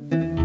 يا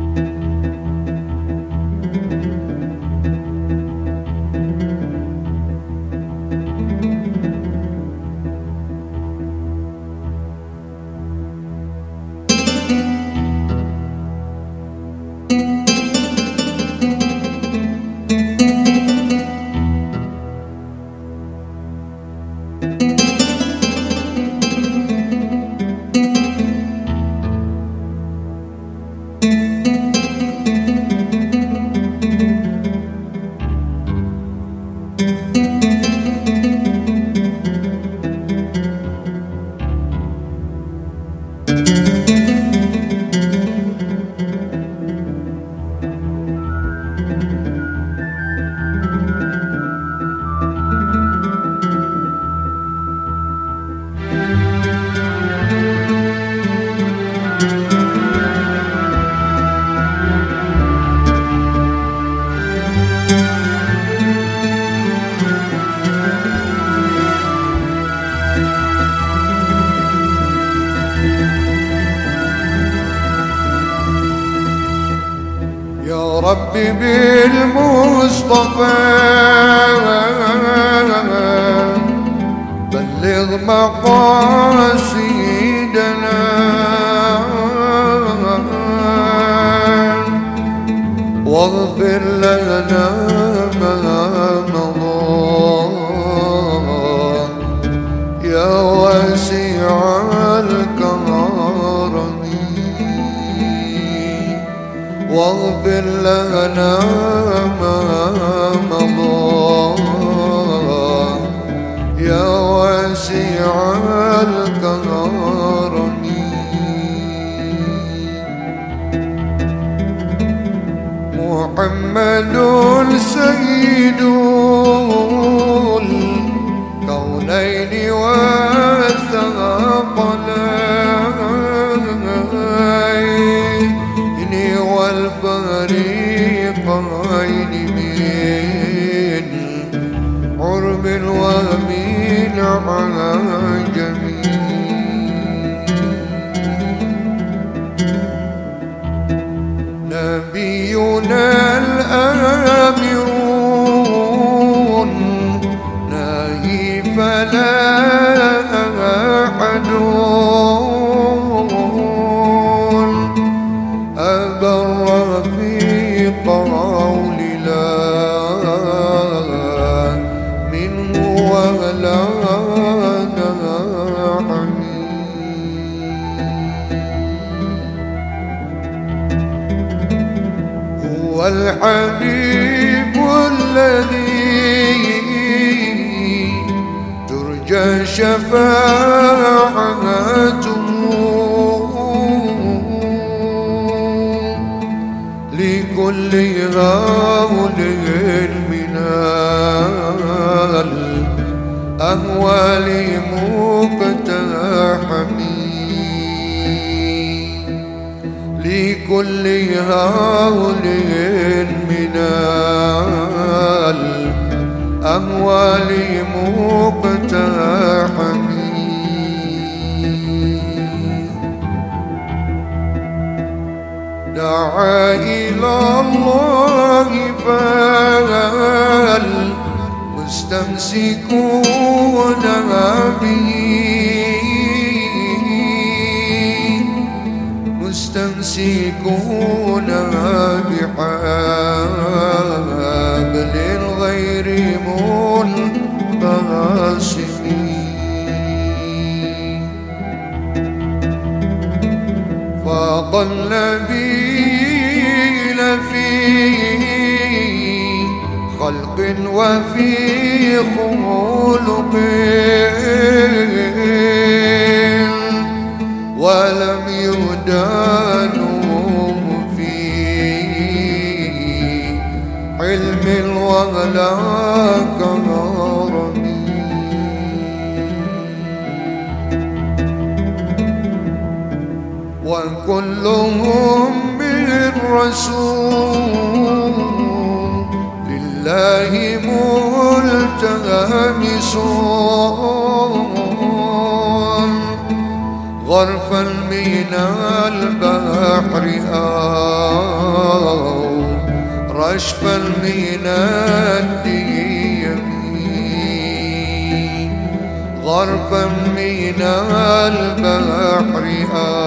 ربي بالمصطفى. بلغ مقاصدنا. واغفر لنا ما مضى. واغفر لنا ما مضى. يا واسع الكرم محمد سيد أبر في قول الحبيب الذي ترجى شفاعته. لكل غول من الأهوال مقتحمين لكل هول من الأهوال مقتحمين إلى الله فالمستمسكون به؟ مستمسكون بحبل غير منقسمين فاض النبيل خلق وفي خلق. ولم يدانوا في علم ولا كرم وكلهم بالرسول لله ملتمسون. غرفا من البحر أو رشفا من الديم. غرفا من البحر أو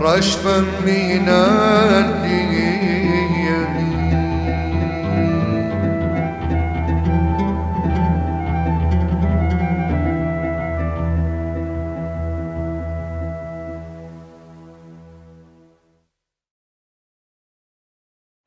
رشفا من الديم.